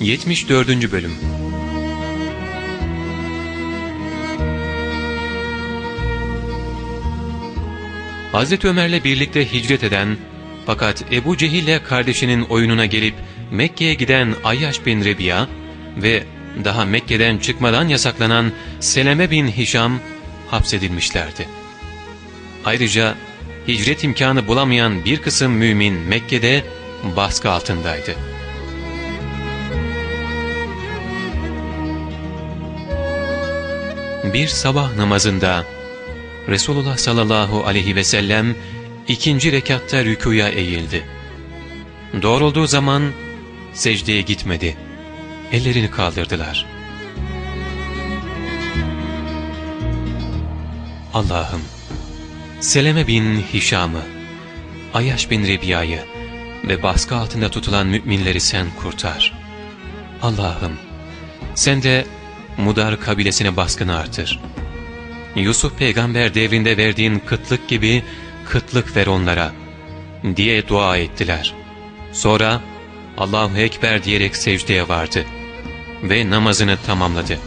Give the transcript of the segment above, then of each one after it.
74. Bölüm Hazreti Ömer'le birlikte hicret eden fakat Ebu Cehil'le kardeşinin oyununa gelip Mekke'ye giden Ayyaş bin Rebiya ve daha Mekke'den çıkmadan yasaklanan Seleme bin Hişam hapsedilmişlerdi. Ayrıca hicret imkanı bulamayan bir kısım mümin Mekke'de baskı altındaydı. Bir sabah namazında Resulullah sallallahu aleyhi ve sellem ikinci rekatta rükuya eğildi. Doğrulduğu zaman secdeye gitmedi. Ellerini kaldırdılar. Allah'ım, Seleme bin Hişam'ı, Ayaş bin Rebiya'yı ve baskı altında tutulan müminleri sen kurtar. Allah'ım, sen de Mudar kabilesine baskını artır. Yusuf peygamber devrinde verdiğin kıtlık gibi kıtlık ver onlara diye dua ettiler. Sonra Allahu Ekber diyerek secdeye vardı ve namazını tamamladı.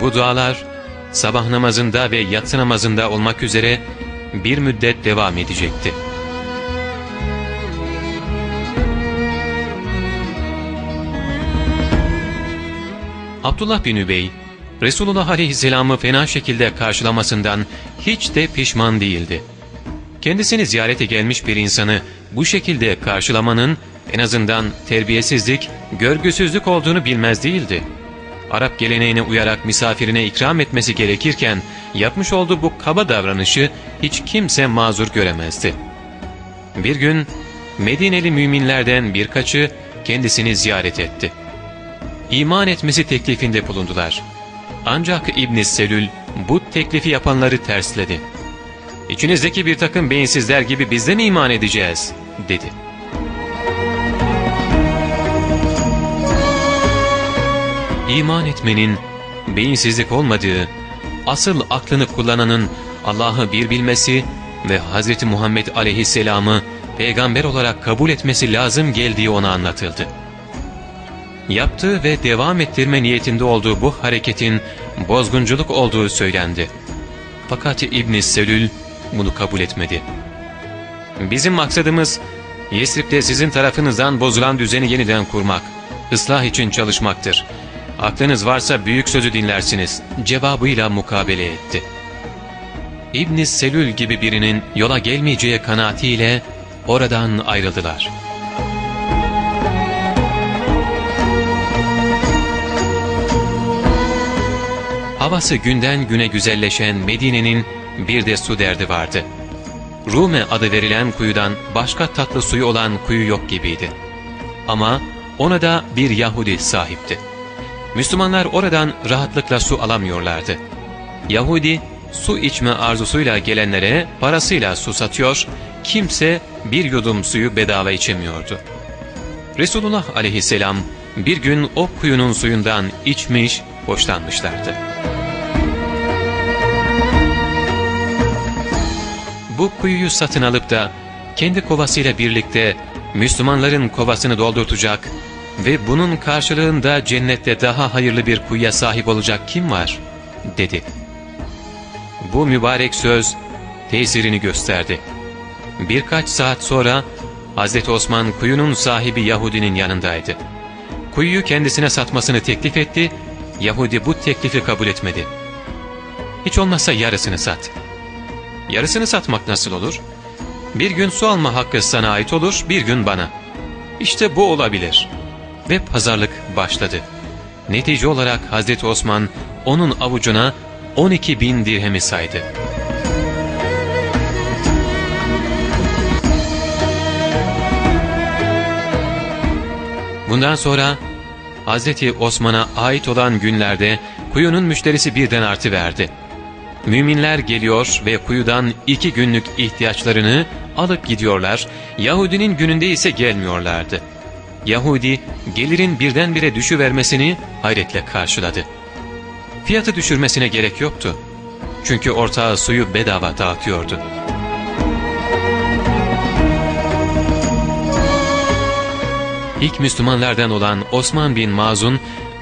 Bu dualar sabah namazında ve yatsı namazında olmak üzere bir müddet devam edecekti. Abdullah bin Übey, Resulullah Aleyhisselam'ı fena şekilde karşılamasından hiç de pişman değildi. Kendisini ziyarete gelmiş bir insanı bu şekilde karşılamanın en azından terbiyesizlik, görgüsüzlük olduğunu bilmez değildi. Arap geleneğine uyarak misafirine ikram etmesi gerekirken yapmış olduğu bu kaba davranışı hiç kimse mazur göremezdi. Bir gün Medineli müminlerden birkaçı kendisini ziyaret etti. İman etmesi teklifinde bulundular. Ancak İbn Selül bu teklifi yapanları tersledi. İçinizdeki bir takım beyinsizler gibi biz de mi iman edeceğiz? dedi. İman etmenin beyinsizlik olmadığı, asıl aklını kullananın Allah'ı bir bilmesi ve Hz. Muhammed aleyhisselamı peygamber olarak kabul etmesi lazım geldiği ona anlatıldı. Yaptığı ve devam ettirme niyetinde olduğu bu hareketin bozgunculuk olduğu söylendi. Fakat İbn Selül bunu kabul etmedi. Bizim maksadımız Yesrib'de sizin tarafınızdan bozulan düzeni yeniden kurmak, ıslah için çalışmaktır. Aklınız varsa büyük sözü dinlersiniz cevabıyla mukabele etti. ibn Selül gibi birinin yola gelmeyeceği kanaatiyle oradan ayrıldılar. Havası günden güne güzelleşen Medine'nin bir de su derdi vardı. Rume adı verilen kuyudan başka tatlı suyu olan kuyu yok gibiydi. Ama ona da bir Yahudi sahipti. Müslümanlar oradan rahatlıkla su alamıyorlardı. Yahudi su içme arzusuyla gelenlere parasıyla su satıyor, kimse bir yudum suyu bedava içemiyordu. Resulullah aleyhisselam bir gün o kuyunun suyundan içmiş, hoşlanmışlardı. Bu kuyuyu satın alıp da kendi kovasıyla birlikte Müslümanların kovasını doldurtacak ve bunun karşılığında cennette daha hayırlı bir kuyuya sahip olacak kim var? dedi. Bu mübarek söz tesirini gösterdi. Birkaç saat sonra Hz. Osman kuyunun sahibi Yahudinin yanındaydı. Kuyuyu kendisine satmasını teklif etti, Yahudi bu teklifi kabul etmedi. Hiç olmazsa yarısını sat. Yarısını satmak nasıl olur? Bir gün su alma hakkı sana ait olur, bir gün bana. İşte bu olabilir.'' ve pazarlık başladı. Netice olarak Hazreti Osman onun avucuna 12 bin dirhemi saydı. Bundan sonra Hazreti Osman'a ait olan günlerde kuyunun müşterisi birden artı verdi. Müminler geliyor ve kuyudan iki günlük ihtiyaçlarını alıp gidiyorlar, Yahudinin gününde ise gelmiyorlardı. Yahudi gelirin birdenbire düşüvermesini hayretle karşıladı. Fiyatı düşürmesine gerek yoktu. Çünkü ortağı suyu bedava dağıtıyordu. İlk Müslümanlardan olan Osman bin Mazun,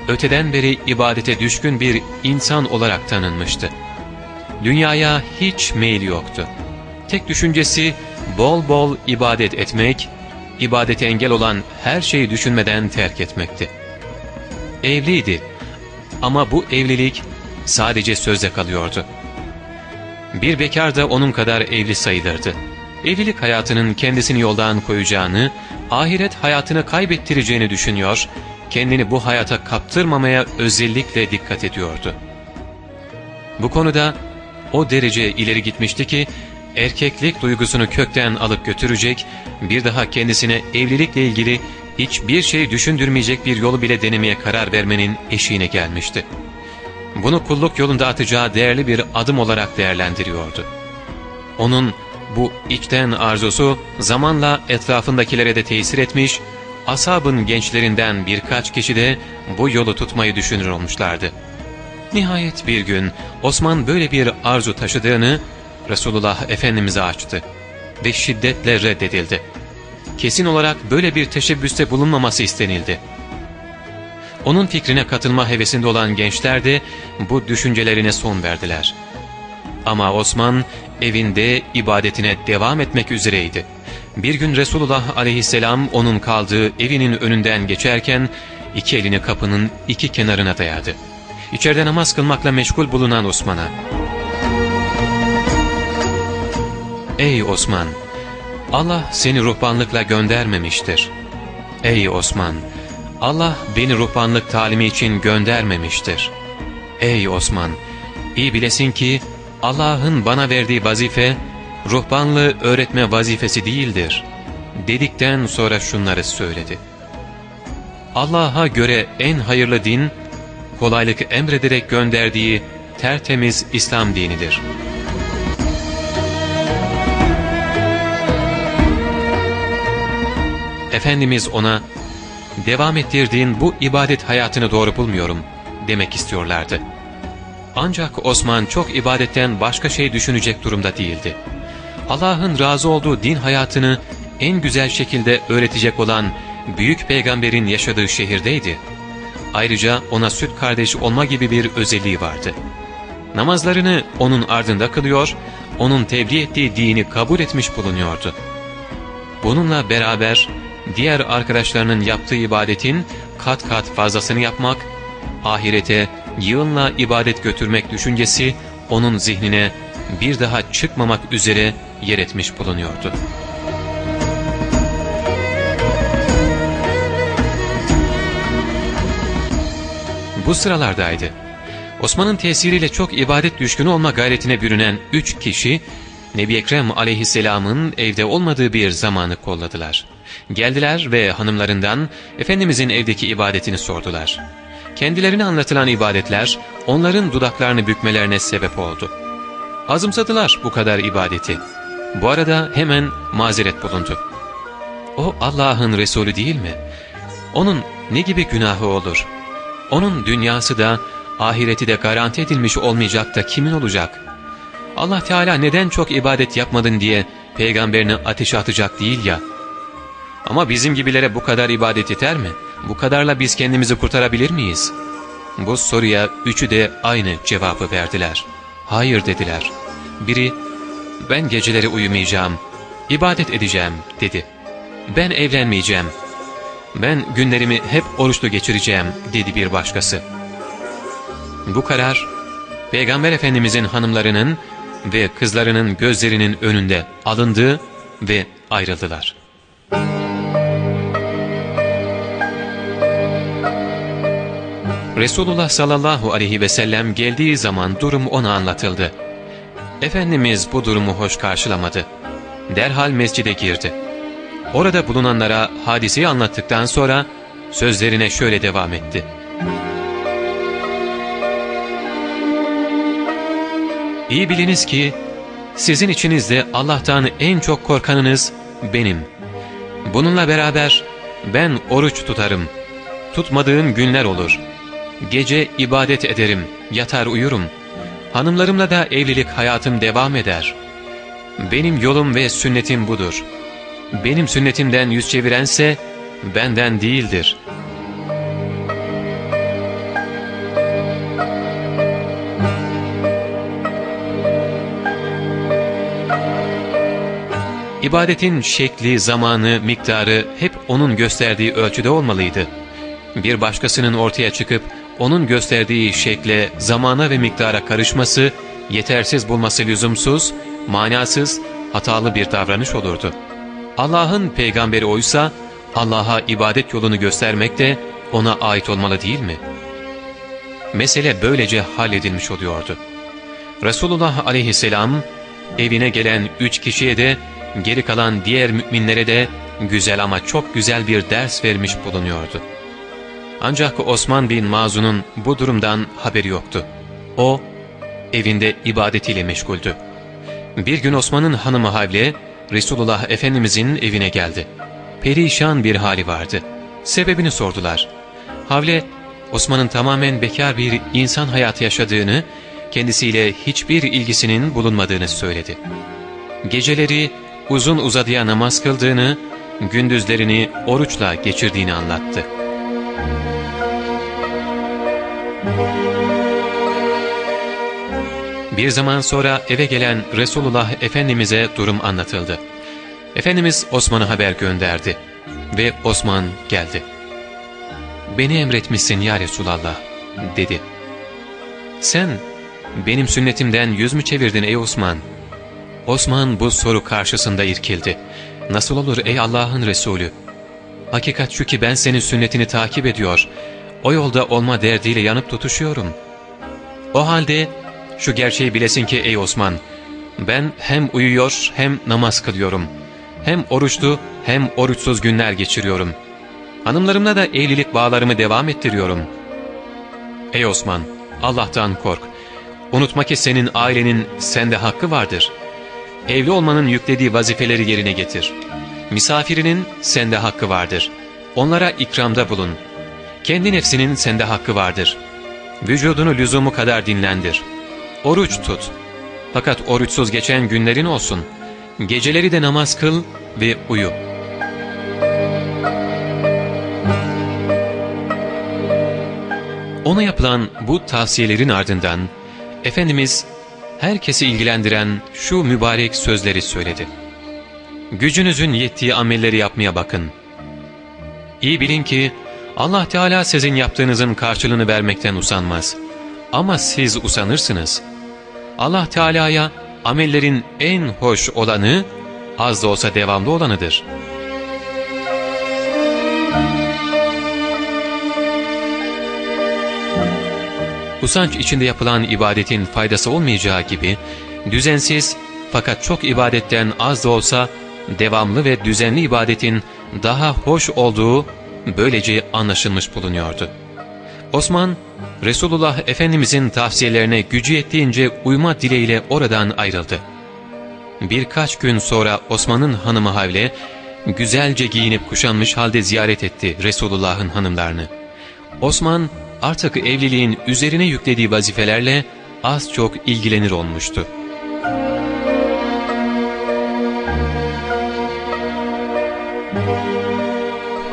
öteden beri ibadete düşkün bir insan olarak tanınmıştı. Dünyaya hiç meyli yoktu. Tek düşüncesi bol bol ibadet etmek, ibadete engel olan her şeyi düşünmeden terk etmekti. Evliydi ama bu evlilik sadece sözde kalıyordu. Bir bekar da onun kadar evli sayılırdı. Evlilik hayatının kendisini yoldan koyacağını, ahiret hayatını kaybettireceğini düşünüyor, kendini bu hayata kaptırmamaya özellikle dikkat ediyordu. Bu konuda o derece ileri gitmişti ki, erkeklik duygusunu kökten alıp götürecek, bir daha kendisine evlilikle ilgili hiçbir şey düşündürmeyecek bir yolu bile denemeye karar vermenin eşiğine gelmişti. Bunu kulluk yolunda atacağı değerli bir adım olarak değerlendiriyordu. Onun bu içten arzusu zamanla etrafındakilere de tesir etmiş, asabın gençlerinden birkaç kişi de bu yolu tutmayı düşünür olmuşlardı. Nihayet bir gün Osman böyle bir arzu taşıdığını Resulullah Efendimiz'e açtı ve şiddetle reddedildi. Kesin olarak böyle bir teşebbüste bulunmaması istenildi. Onun fikrine katılma hevesinde olan gençler de bu düşüncelerine son verdiler. Ama Osman evinde ibadetine devam etmek üzereydi. Bir gün Resulullah aleyhisselam onun kaldığı evinin önünden geçerken iki elini kapının iki kenarına dayadı. İçeride namaz kılmakla meşgul bulunan Osman'a ''Ey Osman, Allah seni ruhbanlıkla göndermemiştir. Ey Osman, Allah beni ruhbanlık talimi için göndermemiştir. Ey Osman, iyi bilesin ki Allah'ın bana verdiği vazife, ruhbanlığı öğretme vazifesi değildir. Dedikten sonra şunları söyledi. Allah'a göre en hayırlı din, kolaylık emrederek gönderdiği tertemiz İslam dinidir. Efendimiz ona, devam ettirdiğin bu ibadet hayatını doğru bulmuyorum demek istiyorlardı. Ancak Osman çok ibadetten başka şey düşünecek durumda değildi. Allah'ın razı olduğu din hayatını en güzel şekilde öğretecek olan büyük peygamberin yaşadığı şehirdeydi. Ayrıca ona süt kardeş olma gibi bir özelliği vardı. Namazlarını onun ardında kılıyor, onun tebliğ ettiği dini kabul etmiş bulunuyordu. Bununla beraber diğer arkadaşlarının yaptığı ibadetin kat kat fazlasını yapmak, ahirete yığınla ibadet götürmek düşüncesi onun zihnine bir daha çıkmamak üzere yer etmiş bulunuyordu. Bu sıralardaydı. Osman'ın tesiriyle çok ibadet düşkünü olma gayretine bürünen üç kişi, Nebi Ekrem aleyhisselamın evde olmadığı bir zamanı kolladılar. Geldiler ve hanımlarından Efendimizin evdeki ibadetini sordular. Kendilerine anlatılan ibadetler onların dudaklarını bükmelerine sebep oldu. Azımsadılar bu kadar ibadeti. Bu arada hemen mazeret bulundu. O Allah'ın Resulü değil mi? Onun ne gibi günahı olur? Onun dünyası da ahireti de garanti edilmiş olmayacak da kimin olacak? Allah Teala neden çok ibadet yapmadın diye peygamberini ateşe atacak değil ya. Ama bizim gibilere bu kadar ibadet yeter mi? Bu kadarla biz kendimizi kurtarabilir miyiz? Bu soruya üçü de aynı cevabı verdiler. Hayır dediler. Biri, ben geceleri uyumayacağım, ibadet edeceğim dedi. Ben evlenmeyeceğim. Ben günlerimi hep oruçlu geçireceğim dedi bir başkası. Bu karar, Peygamber Efendimizin hanımlarının ve kızlarının gözlerinin önünde alındı ve ayrıldılar. Resulullah sallallahu aleyhi ve sellem geldiği zaman durum ona anlatıldı. Efendimiz bu durumu hoş karşılamadı. Derhal mescide girdi. Orada bulunanlara hadiseyi anlattıktan sonra sözlerine şöyle devam etti. İyi biliniz ki sizin içinizde Allah'tan en çok korkanınız benim. Bununla beraber ben oruç tutarım. Tutmadığım günler olur. Gece ibadet ederim, yatar uyurum. Hanımlarımla da evlilik hayatım devam eder. Benim yolum ve sünnetim budur. Benim sünnetimden yüz çevirense benden değildir. İbadetin şekli, zamanı, miktarı hep O'nun gösterdiği ölçüde olmalıydı. Bir başkasının ortaya çıkıp O'nun gösterdiği şekle, zamana ve miktara karışması, yetersiz bulması lüzumsuz, manasız, hatalı bir davranış olurdu. Allah'ın peygamberi oysa, Allah'a ibadet yolunu göstermek de O'na ait olmalı değil mi? Mesele böylece halledilmiş oluyordu. Resulullah aleyhisselam, evine gelen üç kişiye de geri kalan diğer müminlere de güzel ama çok güzel bir ders vermiş bulunuyordu. Ancak Osman bin Mazun'un bu durumdan haberi yoktu. O, evinde ibadetiyle meşguldü. Bir gün Osman'ın hanımı Havle, Resulullah Efendimizin evine geldi. Perişan bir hali vardı. Sebebini sordular. Havle, Osman'ın tamamen bekar bir insan hayatı yaşadığını, kendisiyle hiçbir ilgisinin bulunmadığını söyledi. Geceleri uzun uzadıya namaz kıldığını, gündüzlerini oruçla geçirdiğini anlattı. Bir zaman sonra eve gelen Resulullah Efendimiz'e durum anlatıldı. Efendimiz Osman'a haber gönderdi ve Osman geldi. ''Beni emretmişsin ya Resulallah'' dedi. ''Sen benim sünnetimden yüz mü çevirdin ey Osman?'' Osman bu soru karşısında irkildi. ''Nasıl olur ey Allah'ın Resulü? Hakikat şu ki ben senin sünnetini takip ediyor, o yolda olma derdiyle yanıp tutuşuyorum. O halde şu gerçeği bilesin ki ey Osman, ben hem uyuyor hem namaz kılıyorum. Hem oruçlu hem oruçsuz günler geçiriyorum. Hanımlarımla da evlilik bağlarımı devam ettiriyorum. Ey Osman, Allah'tan kork. Unutma ki senin ailenin sende hakkı vardır. Evli olmanın yüklediği vazifeleri yerine getir. Misafirinin sende hakkı vardır. Onlara ikramda bulun. Kendi nefsinin sende hakkı vardır. Vücudunu lüzumu kadar dinlendir.'' Oruç tut. Fakat oruçsuz geçen günlerin olsun. Geceleri de namaz kıl ve uyu. Ona yapılan bu tavsiyelerin ardından Efendimiz herkesi ilgilendiren şu mübarek sözleri söyledi. Gücünüzün yettiği amelleri yapmaya bakın. İyi bilin ki Allah Teala sizin yaptığınızın karşılığını vermekten usanmaz. Ama siz usanırsınız.'' Allah Teala'ya amellerin en hoş olanı az da olsa devamlı olanıdır. Usanç içinde yapılan ibadetin faydası olmayacağı gibi düzensiz fakat çok ibadetten az da olsa devamlı ve düzenli ibadetin daha hoş olduğu böylece anlaşılmış bulunuyordu. Osman Resulullah Efendimizin tavsiyelerine gücü yettiğince uyma dileğiyle oradan ayrıldı. Birkaç gün sonra Osman'ın hanımı Havle, güzelce giyinip kuşanmış halde ziyaret etti Resulullah'ın hanımlarını. Osman artık evliliğin üzerine yüklediği vazifelerle az çok ilgilenir olmuştu.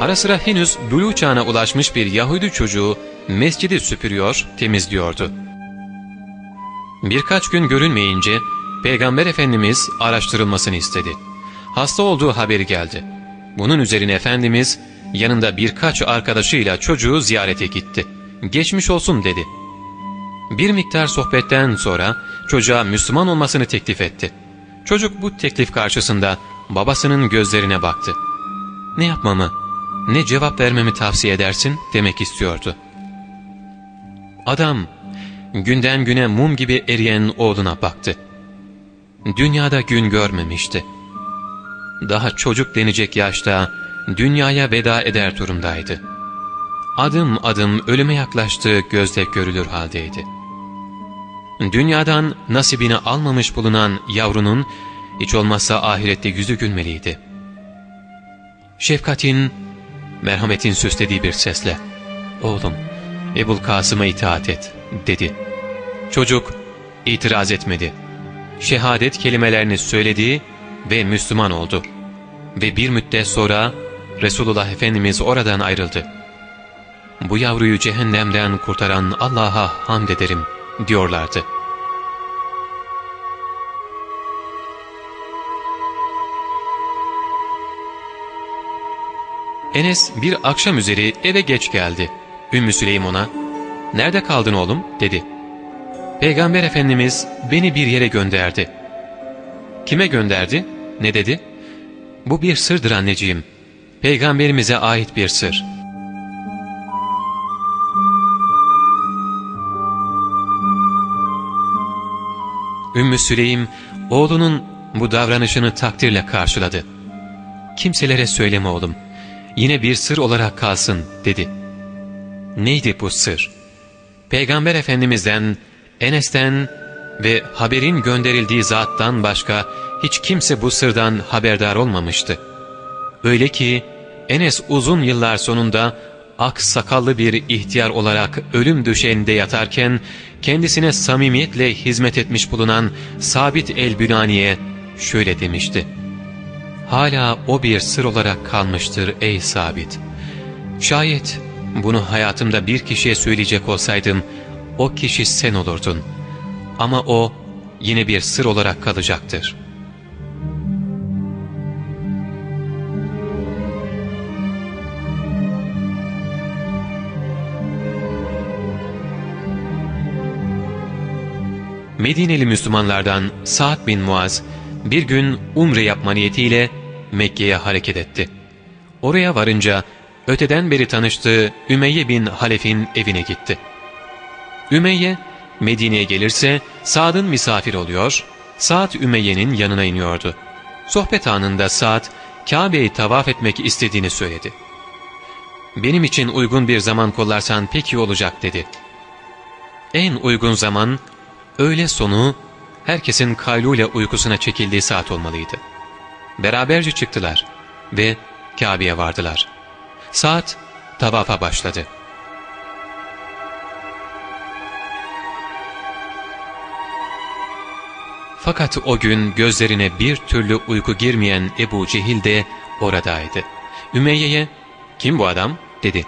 Ara sıra henüz bülü çağına ulaşmış bir Yahudi çocuğu mescidi süpürüyor, temizliyordu. Birkaç gün görünmeyince Peygamber Efendimiz araştırılmasını istedi. Hasta olduğu haberi geldi. Bunun üzerine Efendimiz yanında birkaç arkadaşıyla çocuğu ziyarete gitti. Geçmiş olsun dedi. Bir miktar sohbetten sonra çocuğa Müslüman olmasını teklif etti. Çocuk bu teklif karşısında babasının gözlerine baktı. Ne yapmamı, ne cevap vermemi tavsiye edersin demek istiyordu. Adam günden güne mum gibi eriyen oğluna baktı. Dünyada gün görmemişti. Daha çocuk denecek yaşta dünyaya veda eder durumdaydı. Adım adım ölüme yaklaştığı gözle görülür haldeydi. Dünyadan nasibini almamış bulunan yavrunun hiç olmazsa ahirette yüzü gülmeliydi. Şefkatin, merhametin süslediği bir sesle ''Oğlum'' Ebul Kasım'a itaat et dedi. Çocuk itiraz etmedi. Şehadet kelimelerini söyledi ve Müslüman oldu. Ve bir müddet sonra Resulullah Efendimiz oradan ayrıldı. Bu yavruyu cehennemden kurtaran Allah'a hamd ederim diyorlardı. Enes bir akşam üzeri eve geç geldi. Ümmü Süleym ona, ''Nerede kaldın oğlum?'' dedi. Peygamber Efendimiz beni bir yere gönderdi. Kime gönderdi? Ne dedi? Bu bir sırdır anneciğim. Peygamberimize ait bir sır. Ümmü Süleym oğlunun bu davranışını takdirle karşıladı. Kimselere söyleme oğlum. Yine bir sır olarak kalsın dedi. Neydi bu sır? Peygamber Efendimiz'den, Enes'ten ve haberin gönderildiği zattan başka hiç kimse bu sırdan haberdar olmamıştı. Öyle ki Enes uzun yıllar sonunda ak sakallı bir ihtiyar olarak ölüm döşeğinde yatarken kendisine samimiyetle hizmet etmiş bulunan Sabit el-Bünani'ye şöyle demişti. Hala o bir sır olarak kalmıştır ey Sabit. Şayet bunu hayatımda bir kişiye söyleyecek olsaydım o kişi sen olurdun. Ama o yine bir sır olarak kalacaktır. Medineli Müslümanlardan Sa'd bin Muaz bir gün umre yapma niyetiyle Mekke'ye hareket etti. Oraya varınca öteden beri tanıştığı Ümeyye bin Halef'in evine gitti. Ümeyye Medine'ye gelirse Sa'd'ın misafir oluyor, Sa'd Ümeyye'nin yanına iniyordu. Sohbet anında Sa'd Kabe'yi tavaf etmek istediğini söyledi. Benim için uygun bir zaman kollarsan pek iyi olacak dedi. En uygun zaman öğle sonu herkesin kaylule uykusuna çekildiği saat olmalıydı. Beraberce çıktılar ve Kabe'ye vardılar. Saat tavafa başladı. Fakat o gün gözlerine bir türlü uyku girmeyen Ebu Cehil de oradaydı. Ümeyye'ye ''Kim bu adam?'' dedi.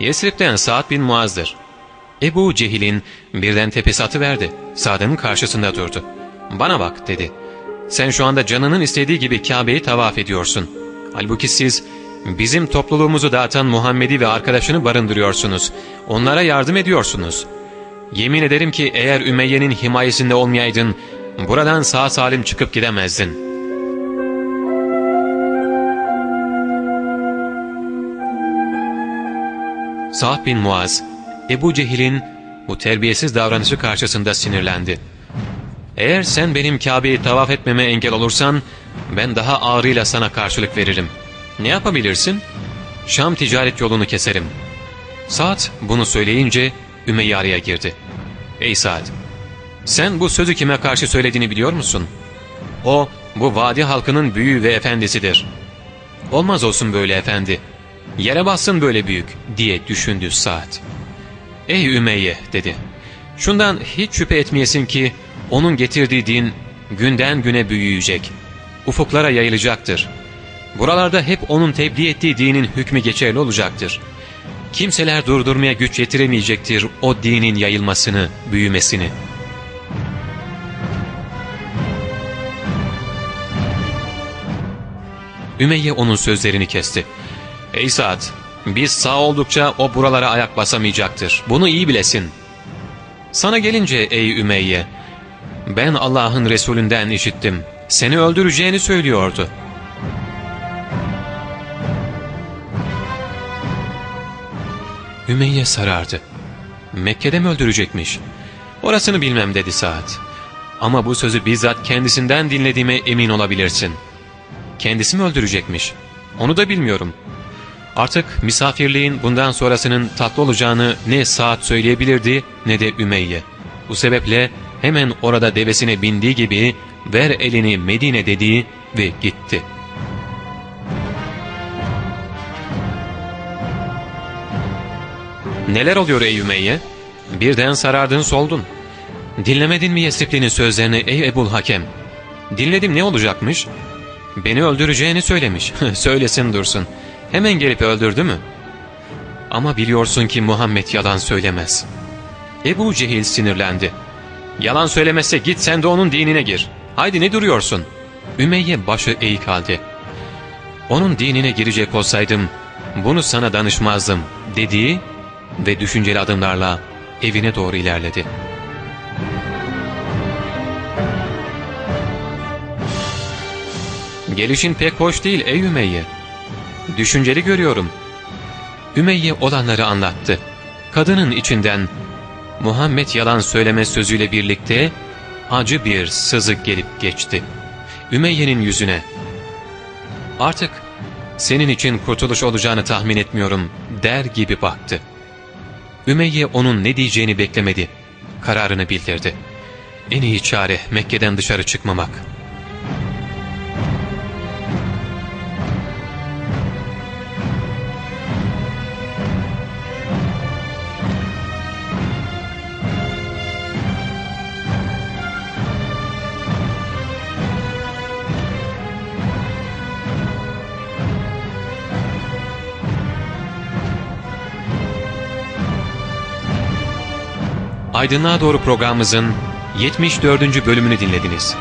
''Yesrib'den Sa'd bin Muaz'dır. Ebu Cehil'in birden tepesi atıverdi. Sa'd'ın karşısında durdu. ''Bana bak'' dedi. ''Sen şu anda canının istediği gibi Kabe'yi tavaf ediyorsun. Halbuki siz bizim topluluğumuzu dağıtan Muhammed'i ve arkadaşını barındırıyorsunuz. Onlara yardım ediyorsunuz. Yemin ederim ki eğer Ümeyye'nin himayesinde olmayaydın, buradan sağ salim çıkıp gidemezdin.'' Sa'd bin Muaz Ebu Cehil'in bu terbiyesiz davranışı karşısında sinirlendi. Eğer sen benim Kabe'yi tavaf etmeme engel olursan ben daha ağrıyla sana karşılık veririm. Ne yapabilirsin? Şam ticaret yolunu keserim. Saad bunu söyleyince Ümeyye araya girdi. Ey Saad! Sen bu sözü kime karşı söylediğini biliyor musun? O bu vadi halkının büyüğü ve efendisidir. Olmaz olsun böyle efendi. Yere bassın böyle büyük diye düşündü Saad. Ey Ümeyye dedi. Şundan hiç şüphe etmeyesin ki onun getirdiği din günden güne büyüyecek. Ufuklara yayılacaktır. Buralarda hep onun tebliğ ettiği dinin hükmü geçerli olacaktır. Kimseler durdurmaya güç yetiremeyecektir o dinin yayılmasını, büyümesini. Ümeyye onun sözlerini kesti. Ey Saad! Biz sağ oldukça o buralara ayak basamayacaktır. Bunu iyi bilesin. Sana gelince ey Ümeyye, ben Allah'ın Resulünden işittim. Seni öldüreceğini söylüyordu. Ümeyye sarardı. Mekke'de mi öldürecekmiş? Orasını bilmem dedi Saad. Ama bu sözü bizzat kendisinden dinlediğime emin olabilirsin. Kendisi mi öldürecekmiş? Onu da bilmiyorum.'' Artık misafirliğin bundan sonrasının tatlı olacağını ne Saat söyleyebilirdi ne de Ümeyye. Bu sebeple hemen orada devesine bindiği gibi ver elini Medine dediği ve gitti. Neler oluyor ey Ümeyye? Birden sarardın soldun. Dinlemedin mi Yesripli'nin sözlerini ey Ebul Hakem? Dinledim ne olacakmış? Beni öldüreceğini söylemiş. Söylesin dursun. Hemen gelip öldürdü mü? Ama biliyorsun ki Muhammed yalan söylemez. Ebu Cehil sinirlendi. Yalan söylemezse git sen de onun dinine gir. Haydi ne duruyorsun? Ümeyye başı eğik halde. Onun dinine girecek olsaydım bunu sana danışmazdım dediği ve düşünceli adımlarla evine doğru ilerledi. Gelişin pek hoş değil ey Ümeyye. Düşünceli görüyorum. Ümeyye olanları anlattı. Kadının içinden Muhammed yalan söyleme sözüyle birlikte acı bir sızı gelip geçti. Ümeyye'nin yüzüne. Artık senin için kurtuluş olacağını tahmin etmiyorum der gibi baktı. Ümeyye onun ne diyeceğini beklemedi. Kararını bildirdi. En iyi çare Mekke'den dışarı çıkmamak. Aydınlığa Doğru programımızın 74. bölümünü dinlediniz.